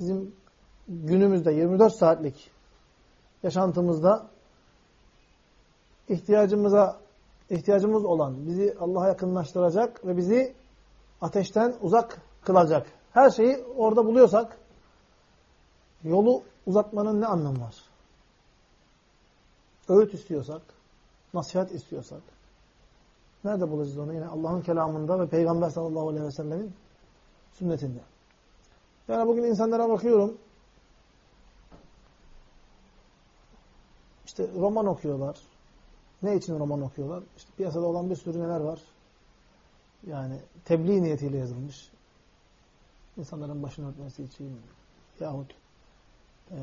bizim günümüzde 24 saatlik yaşantımızda ihtiyacımıza ihtiyacımız olan, bizi Allah'a yakınlaştıracak ve bizi ateşten uzak kılacak. Her şeyi orada buluyorsak yolu uzatmanın ne anlamı var? Öğüt istiyorsak, nasihat istiyorsak nerede bulacağız onu? Yine Allah'ın kelamında ve Peygamber sallallahu aleyhi ve sellemin sünnetinde. Yani bugün insanlara bakıyorum işte roman okuyorlar. Ne için roman okuyorlar? İşte piyasada olan bir sürü neler var? Yani tebliğ niyetiyle yazılmış. İnsanların başını örtmesi için yahut e,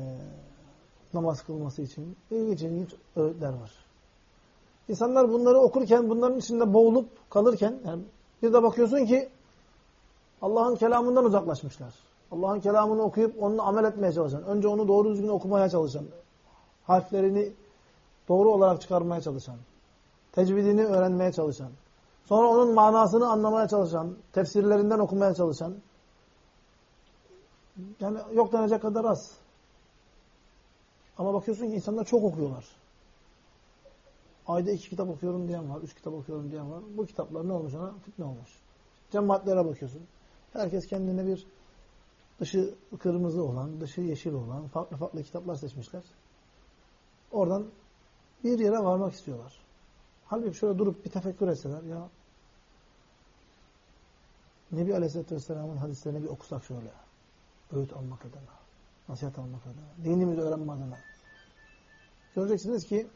namaz kılması için ilginç ilginç öğütler var. İnsanlar bunları okurken, bunların içinde boğulup kalırken yani bir de bakıyorsun ki Allah'ın kelamından uzaklaşmışlar. Allah'ın kelamını okuyup onunla amel etmeye çalışan, önce onu doğru düzgün okumaya çalışan, harflerini doğru olarak çıkarmaya çalışan, tecvidini öğrenmeye çalışan, sonra onun manasını anlamaya çalışan, tefsirlerinden okumaya çalışan, yani yok denecek kadar az. Ama bakıyorsun ki insanlar çok okuyorlar. Ayda iki kitap okuyorum diyen var, üç kitap okuyorum diyen var. Bu kitaplar ne olmuş ona? Fitne olmuş. Cemaatlere bakıyorsun. Herkes kendine bir dışı kırmızı olan, dışı yeşil olan farklı farklı kitaplar seçmişler. Oradan bir yere varmak istiyorlar. Halbuki şöyle durup bir tefekkür etseler ya Nebi Aleyhisselatü Vesselam'ın hadislerini bir okusak şöyle. Öğüt almak adına. Nasihat almak adına. Dinimizi öğrenme adına. Göreceksiniz ki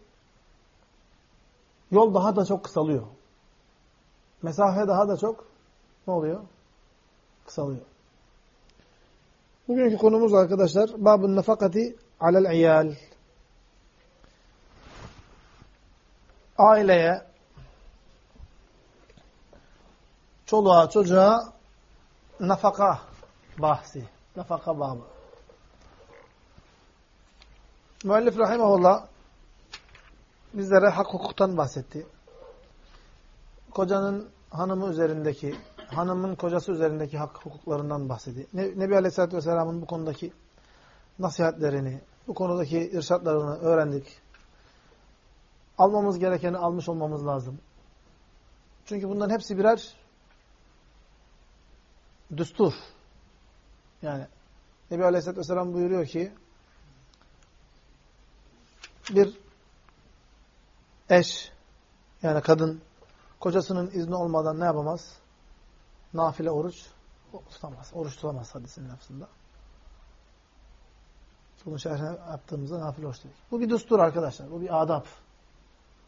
yol daha da çok kısalıyor. Mesafe daha da çok ne oluyor? Kısalıyor. Bugünkü konumuz arkadaşlar babun nafakati alel iyal. Aileye çoluğa çocuğa nafaka bahsi. Nafaka babı. Müellif rahimahullah bizlere hak hukuktan bahsetti. Kocanın hanımı üzerindeki, hanımın kocası üzerindeki hak hukuklarından bahsetti. Nebi Aleyhisselatü Vesselam'ın bu konudaki nasihatlerini, bu konudaki irşatlarını öğrendik. Almamız gerekeni almış olmamız lazım. Çünkü bunların hepsi birer düstur. Yani Nebi Aleyhisselatü Vesselam buyuruyor ki bir eş yani kadın kocasının izni olmadan ne yapamaz? Nafile oruç tutamaz. Oruç tutamaz hadisin lafzında. Bunun şerhine yaptığımızda nafile oruç dedik. Bu bir düstur arkadaşlar. Bu bir adab.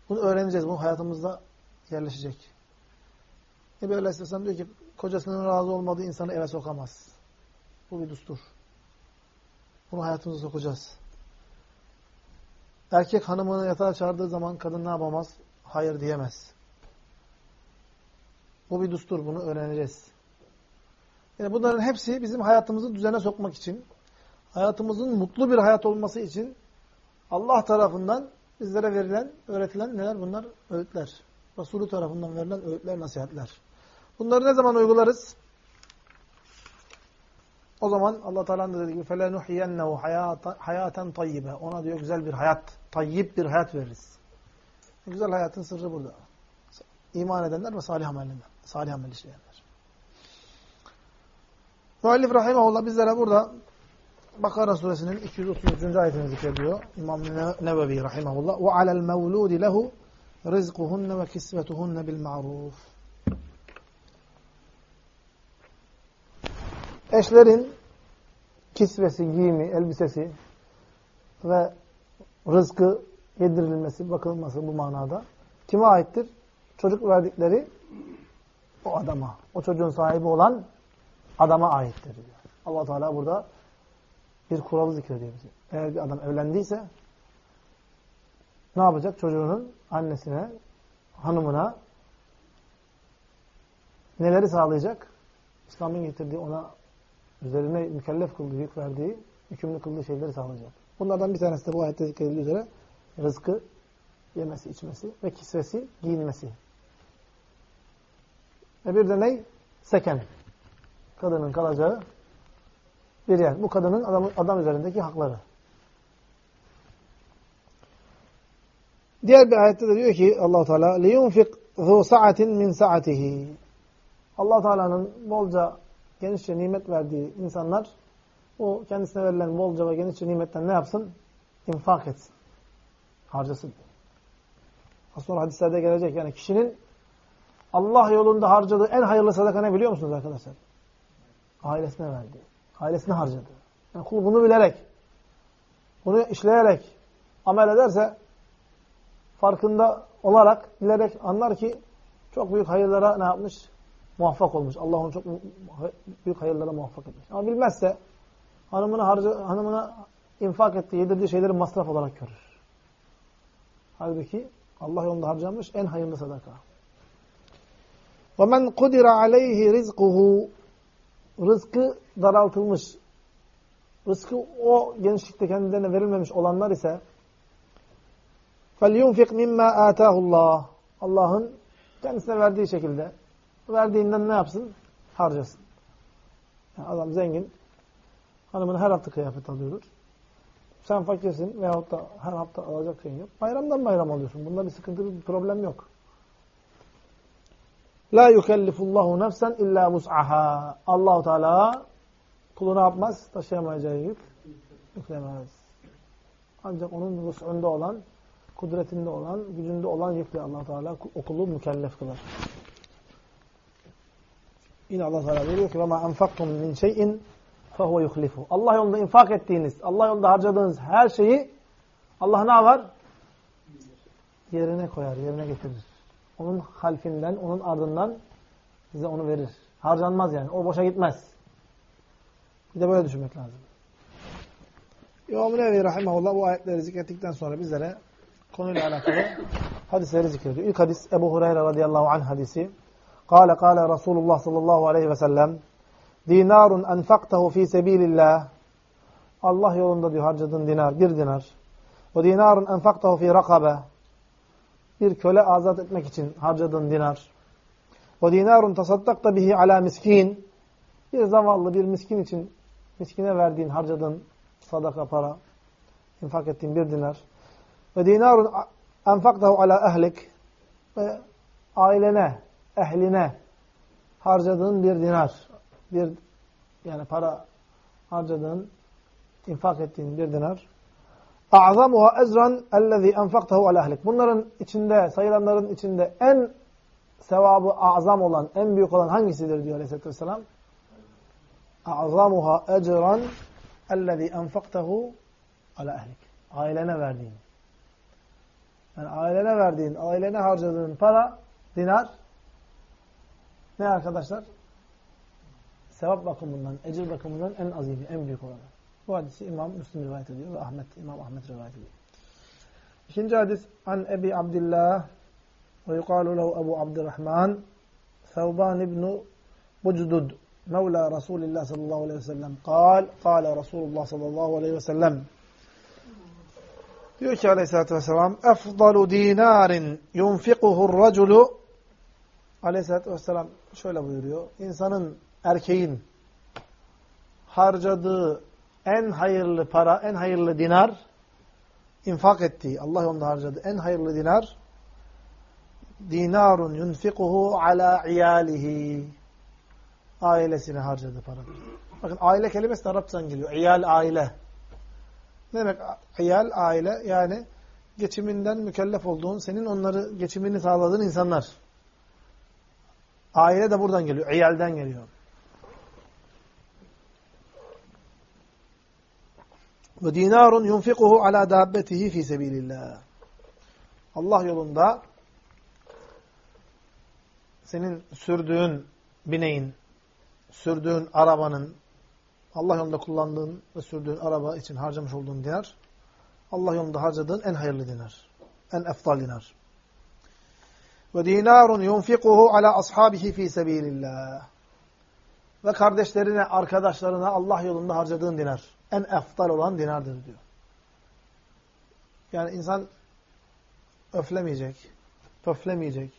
Bunu öğreneceğiz. Bu hayatımızda yerleşecek. Nebi Aleyhisselam diyor ki kocasının razı olmadığı insanı eve sokamaz. Bu bir düstur. Bunu hayatımıza sokacağız. Erkek hanımını yatağa çağırdığı zaman kadın ne yapamaz? Hayır diyemez. Bu bir düstur. Bunu öğreneceğiz. Yani bunların hepsi bizim hayatımızı düzene sokmak için, hayatımızın mutlu bir hayat olması için Allah tarafından bizlere verilen, öğretilen neler bunlar? Öğütler. Resulü tarafından verilen öğütler, nasihatler. Bunları ne zaman uygularız? O zaman Allah Teala'nın dediği gibi فَلَنُحْيَنَّهُ hayaten tayyibe. Ona diyor güzel bir hayat, tayyip bir hayat veririz. Güzel hayatın sırrı burada. İman edenler ve salih ameller. Salih amel işleyenler. Müellif Rahimahullah bizlere burada Bakara suresinin 233. ayetini zikrediyor. İmam Nevevi Rahimahullah. وَعَلَى الْمَوْلُودِ لَهُ رِزْقُهُنَّ وَكِسْوَتُهُنَّ بِالْمَعْرُوفِ Eşlerin kisvesi, giyimi, elbisesi ve rızkı yedirilmesi, bakılması bu manada kime aittir? Çocuk verdikleri o adama, o çocuğun sahibi olan adama aittir diyor. allah Teala burada bir kuralı zikrediyor bize. Eğer bir adam evlendiyse ne yapacak? Çocuğunun annesine, hanımına neleri sağlayacak? İslam'ın getirdiği ona üzerine mükellef kıldığı, yük verdiği, hükümlü kıldığı şeyleri sağlayacak. Bunlardan bir tanesi de bu ayette zikredildiği üzere rızkı, yemesi, içmesi ve kisvesi, giyinmesi. Ve bir de ne? Seken. Kadının kalacağı bir yer. Bu kadının adam, adam üzerindeki hakları. Diğer bir ayette de diyor ki Allah Teala liyunfik zu sa'atin min sa'atihi. Allah Teala'nın bolca genişçe nimet verdiği insanlar o kendisine verilen bolca ve genişçe nimetten ne yapsın? İnfak etsin. Harcasın. Az sonra hadislerde gelecek. Yani kişinin Allah yolunda harcadığı en hayırlı sadaka ne biliyor musunuz arkadaşlar? Ailesine verdi. Ailesine harcadı. Yani kul bunu bilerek, bunu işleyerek amel ederse farkında olarak, bilerek anlar ki çok büyük hayırlara ne yapmış? Muvaffak olmuş. Allah onu çok büyük hayırlara muvaffak etmiş. Ama bilmezse hanımına, harca, hanımına infak ettiği, yedirdiği şeyleri masraf olarak görür. Halbuki Allah yolunda harcamış en hayırlı sadaka. وَمَنْ قُدِرَ عَلَيْهِ رِزْقُهُ Rızkı daraltılmış. Rızkı o genişlikte kendilerine verilmemiş olanlar ise فَلْيُنْفِقْ مِمَّا آتَاهُ اللّٰهِ Allah'ın kendisine verdiği şekilde verdiğinden ne yapsın? Harcasın. Yani adam zengin. Hanımına her hafta kıyafet alıyordur. Sen fakirsin veyahut da her hafta alacak şeyin yok. Bayramdan bayram alıyorsun. Bunda bir sıkıntı, bir problem yok. La yukellifullahu nefsen illa vus'aha. Allahu Teala kulu ne yapmaz? Taşıyamayacağı yük yüklemez. Ancak onun vus'unda olan, kudretinde olan, gücünde olan yükle Allah Teala o kulu mükellef kılar. Yine Allah Teala diyor ki: "Ve ma enfaktum min şey'in fehuve yuhlifu." Allah yolunda infak ettiğiniz, Allah yolunda harcadığınız her şeyi Allah ne var? Yerine koyar, yerine getirir. Onun halfinden, onun ardından size onu verir. Harcanmaz yani. O boşa gitmez. Bir de böyle düşünmek lazım. İmam-ı Nevi Rahimahullah bu ayetleri zikrettikten sonra bizlere konuyla alakalı hadisleri zikrediyor. İlk hadis Ebu Hureyre radıyallahu anh hadisi. Kale kale Resulullah sallallahu aleyhi ve sellem Dinarun enfaktahu fi sebilillah Allah yolunda diyor harcadığın dinar, bir dinar. Ve dinarun enfaktahu fi rakabe bir köle azat etmek için harcadığın dinar. Ve dinarun tasaddakta bihi ala miskin bir zavallı bir miskin için miskine verdiğin, harcadığın sadaka para, infak ettiğin bir dinar. Ve dinarun enfaktahu ala ehlik ve ailene, ehline harcadığın bir dinar. Bir yani para harcadığın, infak ettiğin bir dinar. A'zamuha ezran ellezî enfaktahu ala ehlik. Bunların içinde, sayılanların içinde en sevabı azam olan, en büyük olan hangisidir diyor Aleyhisselatü Vesselam? A'zamuha ecran ellezî enfaktahu ala ehlik. Ailene verdiğin. Yani ailene verdiğin, ailene harcadığın para, dinar ne arkadaşlar? Sevap bakımından, ecir bakımından en azimi, en büyük olanı. Bu hadisi İmam Müslim rivayet ediyor ve Ahmet, İmam Ahmet rivayet ediyor. İkinci hadis an Ebi Abdillah ve yukalu lehu Ebu Abdurrahman Thevban ibn Bucdud Mevla Resulillah sallallahu aleyhi ve sellem kal, kale Resulullah sallallahu aleyhi ve sellem diyor ki aleyhissalatü vesselam efdalu dinarin yunfikuhur raculu aleyhissalatü vesselam şöyle buyuruyor insanın, erkeğin harcadığı en hayırlı para, en hayırlı dinar, infak ettiği, Allah yolunda harcadığı en hayırlı dinar, dinarun yunfikuhu ala iyalihi. Ailesine harcadığı paradır. Bakın aile kelimesi de Arapçadan geliyor. İyal, aile. Ne demek iyal, aile? Yani geçiminden mükellef olduğun, senin onları geçimini sağladığın insanlar. Aile de buradan geliyor. İyalden geliyor. Ve dinarun yunfikuhu ala dabbetihi fi sebilillah. Allah yolunda senin sürdüğün bineğin, sürdüğün arabanın, Allah yolunda kullandığın ve sürdüğün araba için harcamış olduğun dinar, Allah yolunda harcadığın en hayırlı dinar. En eftal dinar. Ve dinarun yunfikuhu ala ashabihi fi sebilillah. Ve kardeşlerine, arkadaşlarına Allah yolunda harcadığın dinar en eftal olan dinardır diyor. Yani insan öflemeyecek, pöflemeyecek.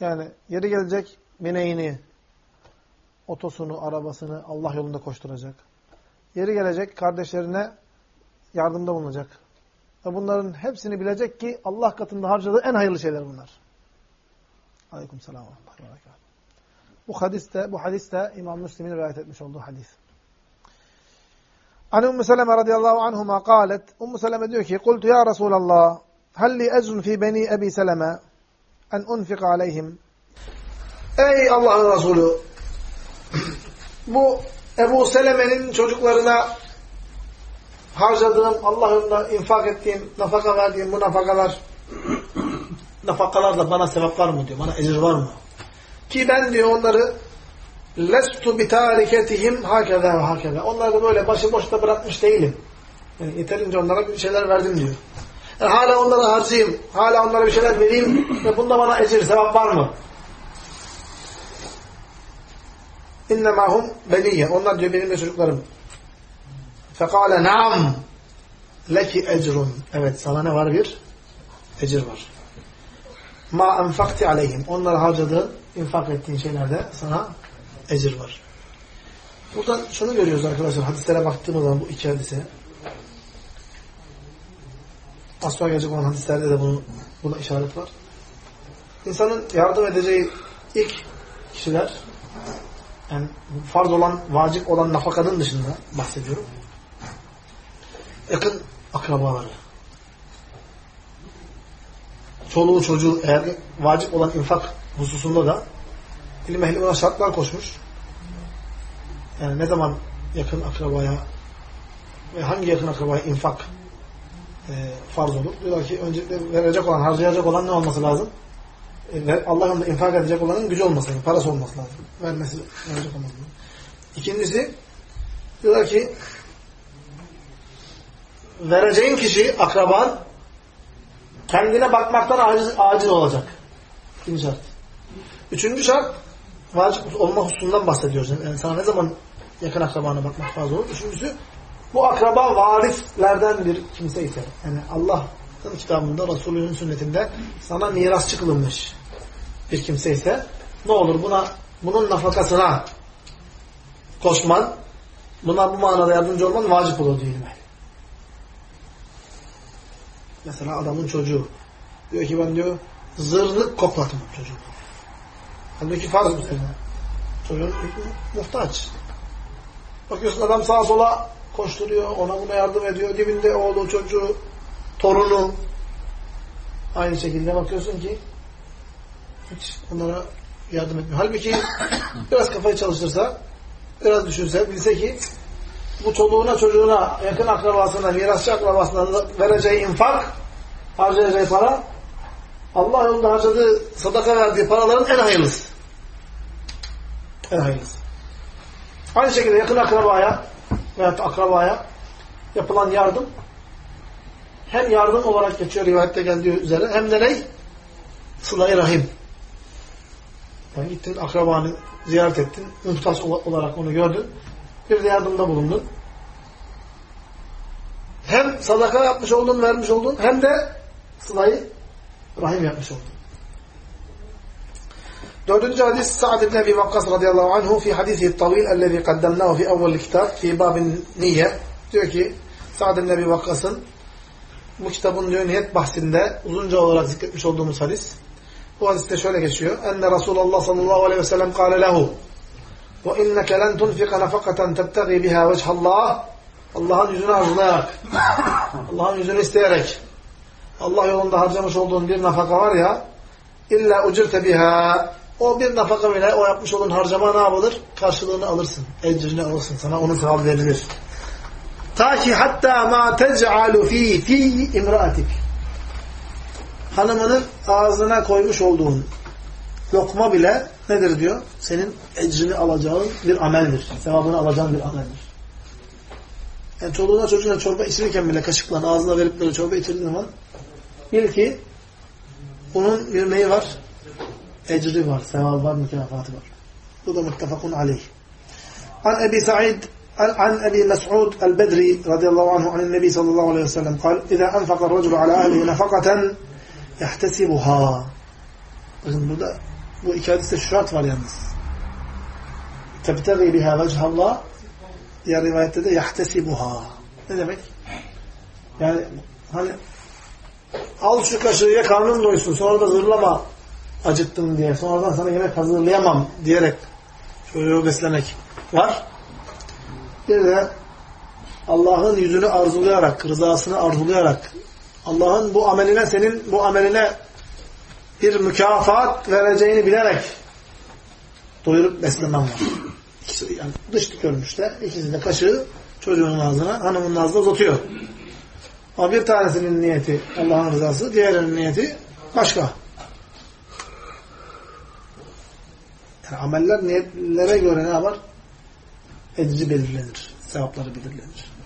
Yani yeri gelecek bineğini, otosunu, arabasını Allah yolunda koşturacak. yeri gelecek kardeşlerine yardımda bulunacak. Ve bunların hepsini bilecek ki Allah katında harcadığı en hayırlı şeyler bunlar. Aleyküm selam. Bu hadiste, bu hadiste İmam Müslim'in rivayet etmiş olduğu hadis. An Ümmü Seleme radıyallahu anhuma kâlet. Ümmü Seleme diyor ki, Kultu ya Resulallah, halli ecrun fi beni Ebi Seleme en unfika aleyhim. Ey Allah'ın Resulü, bu Ebu Seleme'nin çocuklarına harcadığım, Allah'ımla infak ettiğim, nafaka verdiğim bu nafakalar, nafakalar da bana sevap var mı diyor, bana ecir var mı? Ki ben diyor onları lestu bitariketihim hakeza ve hakeza. Onları da böyle başıboş da bırakmış değilim. Yani yeterince onlara bir şeyler verdim diyor. Yani hala onları harcayayım, hala onlara bir şeyler vereyim ve bunda bana ecir, sevap var mı? İnnemâ hum beniyye. Onlar diyor benim de çocuklarım. Fekale naam leki ecrun. Evet sana ne var bir? Ecir var. Ma enfakti aleyhim. Onlara harcadığın, infak ettiğin şeylerde sana ecir var. Buradan şunu görüyoruz arkadaşlar. Hadislere baktığımız zaman bu iki hadise. Az gelecek olan hadislerde de bunu, buna işaret var. İnsanın yardım edeceği ilk kişiler yani farz olan, vacip olan nafakanın dışında bahsediyorum. Yakın akrabaları. Çoluğu çocuğu eğer vacip olan infak hususunda da ilim ehli buna şartlar koşmuş. Yani ne zaman yakın akrabaya ve hangi yakın akrabaya infak e, farz olur? Diyorlar ki öncelikle verecek olan, harcayacak olan ne olması lazım? E, Allah yolunda infak edecek olanın gücü olması lazım, parası olması lazım. Vermesi, verecek olması lazım. İkincisi, diyorlar ki vereceğin kişi, akraban kendine bakmaktan aciz, aciz olacak. İkinci şart. Üçüncü şart vacip olma hususundan bahsediyoruz. Yani sana ne zaman yakın akrabana bakmak fazla olur. Üçüncüsü bu akraba varislerden bir kimse ise yani Allah'ın kitabında Resulünün sünnetinde sana miras çıkılmış bir kimse ise ne olur buna bunun nafakasına koşman buna bu manada yardımcı olman vacip olur diyelim. Mesela adamın çocuğu diyor ki ben diyor zırnık koklatmam çocuğu. Halbuki farz senin. Çocuğun muhtaç. Bakıyorsun adam sağa sola koşturuyor, ona buna yardım ediyor. Dibinde oğlu, çocuğu, torunu. Aynı şekilde bakıyorsun ki hiç onlara yardım etmiyor. Halbuki biraz kafayı çalıştırsa, biraz düşünse, bilse ki bu çoluğuna, çocuğuna, yakın akrabasına, mirasçı akrabasına vereceği infak, harcayacağı para, Allah yolunda harcadığı, sadaka verdiği paraların en hayırlısı. Hayırlısı. Aynı şekilde yakın akrabaya veyahut akrabaya yapılan yardım hem yardım olarak geçiyor rivayette geldiği üzere hem de ne? Sıla-i Rahim. Yani gittin akrabanı ziyaret ettin. Muhtaç olarak onu gördün. Bir de yardımda bulundun. Hem sadaka yapmış oldun, vermiş oldun hem de sılayı rahim yapmış oldun. Dördüncü hadis Sa'd ibn Ebi Vakkas radıyallahu anhu fi hadisi tavil ellezî kaddemnâhu fi evvel kitap fi babin niyye diyor ki Sa'd ibn Ebi Vakkas'ın bu kitabın diyor niyet bahsinde uzunca olarak zikretmiş olduğumuz hadis. Bu hadiste şöyle geçiyor. Enne Resulullah sallallahu aleyhi ve sellem kâle lehu ve inneke len tunfika nafakaten tebtegi biha vechallah Allah'ın yüzünü arzulayarak Allah'ın yüzünü isteyerek Allah yolunda harcamış olduğun bir nafaka var ya illa ucirte biha o bir nafaka bile o yapmış olduğun harcama ne yapılır? Karşılığını alırsın. Ecrini alırsın. Sana onun sevabı verilir. Ta ki hatta ma tec'alu fi fi imraatik. Hanımının ağzına koymuş olduğun lokma bile nedir diyor? Senin ecrini alacağın bir ameldir. Sevabını alacağın bir ameldir. Yani çoluğuna çocuğuna çorba içirirken bile kaşıkla ağzına verip böyle çorba içirdiğin zaman bil ki bunun bir neyi var? ecri var, sevabı var, mükafatı var. Bu da muttefakun aleyh. An Ebi Sa'id عن أبي مسعود البدري رضي الله عنه عن النبي صلى الله عليه وسلم قال إذا أنفق الرجل على أهله نفقة يحتسبها Bakın burada bu iki hadiste şu şart var yalnız. Tebtegi biha vechallah Diğer rivayette de yahtesibuha. Ne demek? Yani hani al şu kaşığı ye karnın doysun sonra da zırlama acıttım diye. Sonradan sana yemek hazırlayamam diyerek çocuğu beslemek var. Bir de Allah'ın yüzünü arzulayarak, rızasını arzulayarak Allah'ın bu ameline senin bu ameline bir mükafat vereceğini bilerek doyurup beslemem var. İkisi, yani dış görmüşte ikisi de kaşığı çocuğun ağzına, hanımın ağzına uzatıyor. Ama bir tanesinin niyeti Allah'ın rızası, diğerinin niyeti başka. Yani ameller niyetlere göre ne var? Ecri belirlenir. Sevapları belirlenir.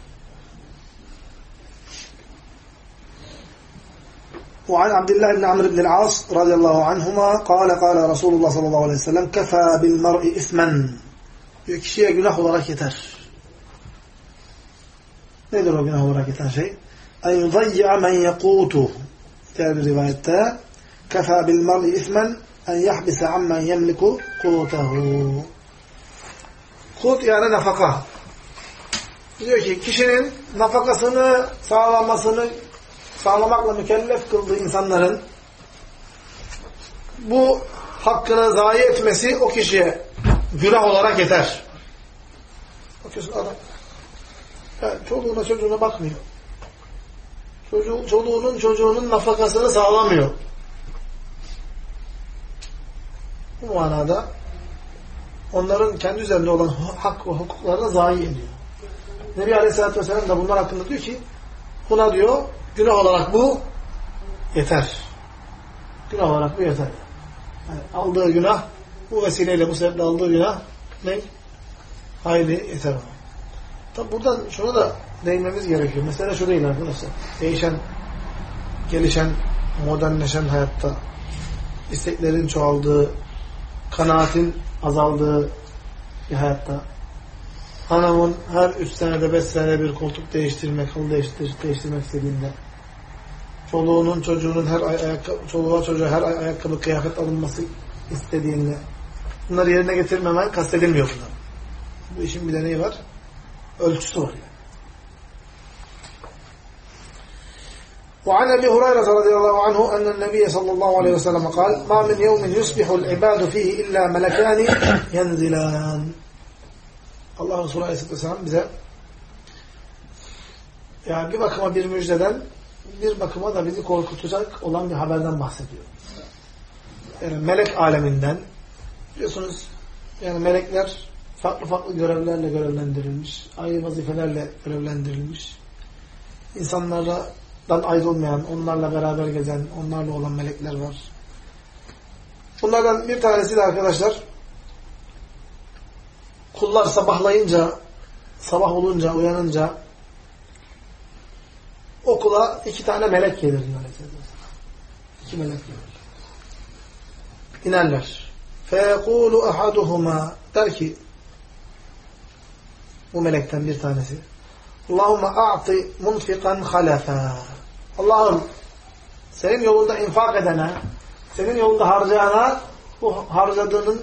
وعن عبد الله بن عمرو بن العاص رضي الله عنهما قال قال رسول الله صلى الله عليه وسلم كفى بالمرء إثما diyor kişiye günah olarak yeter. Nedir o günah olarak yeten şey? En yudayya men yekutuh. Diğer bir rivayette kefâ bil mar'i ismen en yahbise ammen yemliku kutehu. Kut yani nafaka. Diyor ki kişinin nafakasını sağlamasını sağlamakla mükellef kıldığı insanların bu hakkını zayi etmesi o kişiye günah olarak yeter. Bakıyorsun adam yani çoluğuna çocuğuna bakmıyor. Çocuğu, çoluğunun çocuğunun nafakasını sağlamıyor. Bu manada onların kendi üzerinde olan hak ve hukuklarını zayi ediyor. Nebi Aleyhisselatü Vesselam da bunlar hakkında diyor ki buna diyor günah olarak bu yeter. Günah olarak bu yeter. Yani aldığı günah bu vesileyle bu sebeple aldığı günah ne? Hayli yeter. Tabi buradan şunu da değinmemiz gerekiyor. Mesela şu değil arkadaşlar. Değişen, gelişen, modernleşen hayatta isteklerin çoğaldığı, kanaatin azaldığı bir hayatta hanımın her üç senede beş senede bir koltuk değiştirmek, halı değiştir, değiştirmek istediğinde çoluğunun çocuğunun her ay ayakkabı, çoluğa çocuğa her ay ayakkabı kıyafet alınması istediğinde bunları yerine getirmemen kastedilmiyor bunlar. Bu işin bir deneyi var. Ölçüsü var yani. وعن أبي هريرة رضي الله عنه أن النبي صلى الله عليه وسلم قال ما من يوم يصبح العباد فيه إلا ملكان ينزلان Allah Resulü Aleyhisselatü Vesselam bize yani bir bakıma bir müjdeden bir bakıma da bizi korkutacak olan bir haberden bahsediyor. Yani melek aleminden biliyorsunuz yani melekler farklı farklı görevlerle görevlendirilmiş, ayrı vazifelerle görevlendirilmiş. İnsanlardan ayrılmayan, onlarla beraber gezen, onlarla olan melekler var. Bunlardan bir tanesi de arkadaşlar kullar sabahlayınca, sabah olunca, uyanınca okula iki tane melek gelir diyor İki melek gelir. İnerler. فَيَقُولُ أَحَدُهُمَا Der ki bu melekten bir tanesi Allahümme a'ti munfikan halefa Allah'ım senin yolunda infak edene senin yolunda harcayana bu harcadığının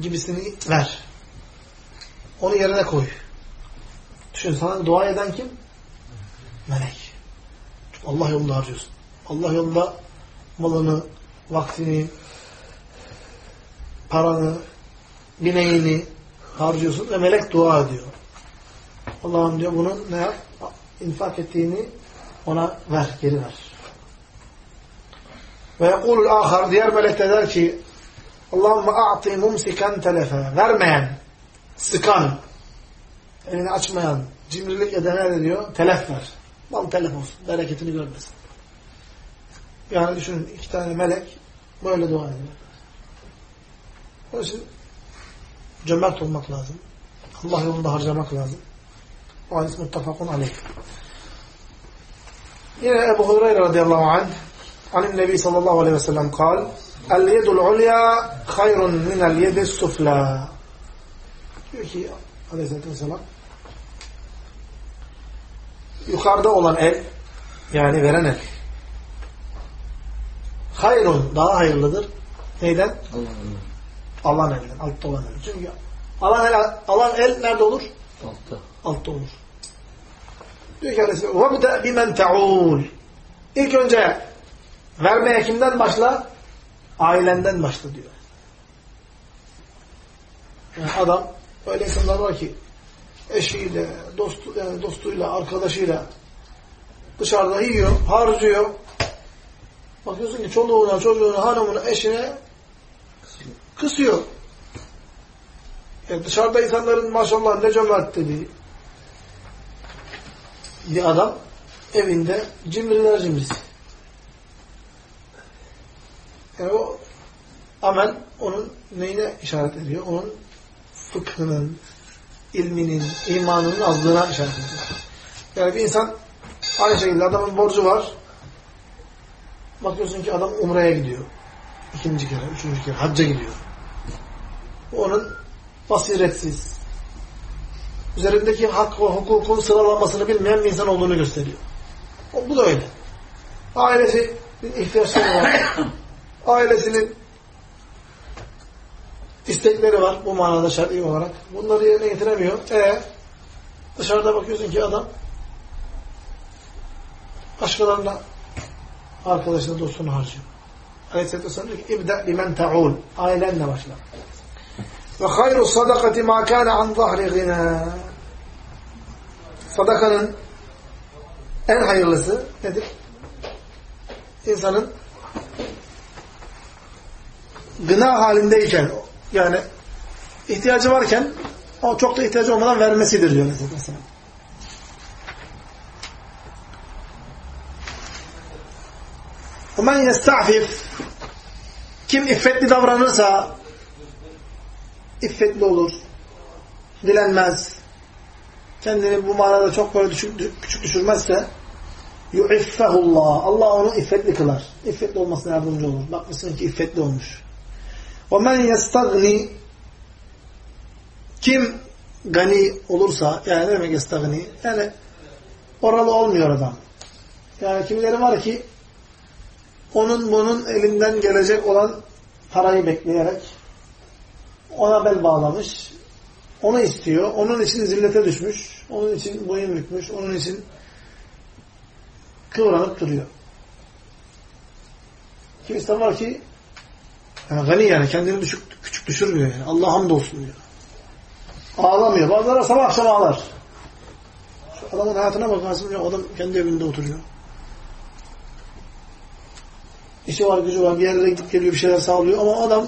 gibisini ver. Onu yerine koy. Düşün sana dua eden kim? Melek. Allah yolunda harcıyorsun. Allah yolunda malını, vaktini, paranı, bineğini harcıyorsun ve melek dua ediyor. Allah'ım diyor bunu ne yap? İnfak ettiğini ona ver, geri ver. Ve yekulul ahar, diğer melek de der ki Allahümme a'ti mumsiken telefe. Vermeyen, sıkan, elini açmayan, cimrilik edene de diyor, telef ver. Mal telef olsun, bereketini görmesin. Yani düşünün iki tane melek böyle dua ediyor. Onun için cömert olmak lazım. Allah yolunda harcamak lazım. O hadis muttafakun aleyh. Yine Ebu Hureyre radıyallahu anh anin Nebi sallallahu aleyhi ve sellem kal El yedul ulya hayrun minel yedis sufla diyor ki aleyhissalatü vesselam yukarıda olan el yani veren el hayrun daha hayırlıdır. Neyden? Allah'ın elinden. Altta olan el. Çünkü alan el, alan el nerede olur? Altta. Altta olur. Diyor ki Aleyhisselam وَبْدَأْ بِمَنْ تَعُولُ İlk önce vermeye kimden başla? Ailenden başla diyor. Yani adam öyle insanlar var ki eşiyle, dostu, yani dostuyla, arkadaşıyla dışarıda yiyor, harcıyor. Bakıyorsun ki çoluğuna, çocuğuna, hanımına, eşine kısıyor. Yani dışarıda insanların maşallah ne cömert dediği bir adam evinde cimriler cimrisi. Yani o amel onun neyine işaret ediyor? Onun fıkhının, ilminin, imanının azlığına işaret ediyor. Yani bir insan aynı şekilde adamın borcu var. Bakıyorsun ki adam umreye gidiyor. İkinci kere, üçüncü kere hacca gidiyor. Onun basiretsiz, üzerindeki hak ve hukukun sıralanmasını bilmeyen bir insan olduğunu gösteriyor. O, bu da öyle. Ailesi ihtiyaçları var. Ailesinin istekleri var bu manada şer'i olarak. Bunları yerine getiremiyor. E dışarıda bakıyorsun ki adam başkalarına arkadaşına, dostunu harcıyor. Aleyhisselatü Vesselam diyor ki İbda limen ta'ul. Ailenle başla. Ve hayru sadakati ma kana an zahri gina Sadakanın en hayırlısı nedir? İnsanın gına halindeyken yani ihtiyacı varken o çok da ihtiyacı olmadan vermesidir diyor mesela. وَمَنْ يَسْتَعْفِفْ Kim iffetli davranırsa iffetli olur. Dilenmez. Kendini bu manada çok böyle düşük, küçük düşürmezse yu'iffehullah. Allah onu iffetli kılar. İffetli olmasına yardımcı olur. Bakmışsın ki iffetli olmuş. وَمَنْ يَسْتَغْنِ Kim gani olursa, yani ne demek yestagni? Yani oralı olmuyor adam. Yani kimileri var ki onun bunun elinden gelecek olan parayı bekleyerek ona bel bağlamış, onu istiyor, onun için zillete düşmüş, onun için boyun bükmüş, onun için kıvranıp duruyor. Kimisi var ki yani gani yani kendini düşük, küçük düşürmüyor yani. Allah hamdolsun diyor. Ağlamıyor. Bazıları sabah akşam ağlar. Şu adamın hayatına bakarsın ya adam kendi evinde oturuyor. İşi var, gücü var, bir yerlere gidip geliyor, bir şeyler sağlıyor ama adam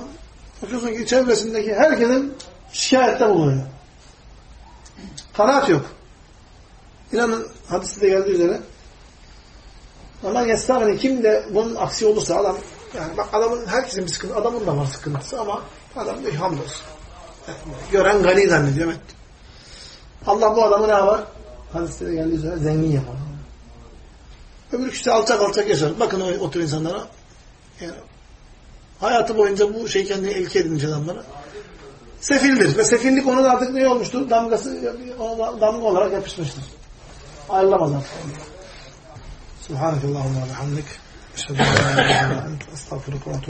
bakıyorsun ki çevresindeki herkesin şikayette bulunuyor. Kanaat yok. İnanın hadiste de geldiği üzere ama yestağni kim de bunun aksi olursa adam yani bak adamın herkesin bir sıkıntı, adamın da var sıkıntısı ama adam diyor hamdolsun. Yani gören gani zannediyor. Evet. Allah bu adamı ne var? Hadiste de geldiği üzere zengin yapar. Öbür kişi alçak alçak yaşar. Bakın o, o tür insanlara. Yani hayatı boyunca bu şey kendini ilke edinmiş adamlara. Sefildir. Ve sefillik onun artık ne olmuştur? Damgası ona damga olarak yapışmıştır. Ayrılamaz artık. Subhanakallahumma ve hamdik. Eşhedü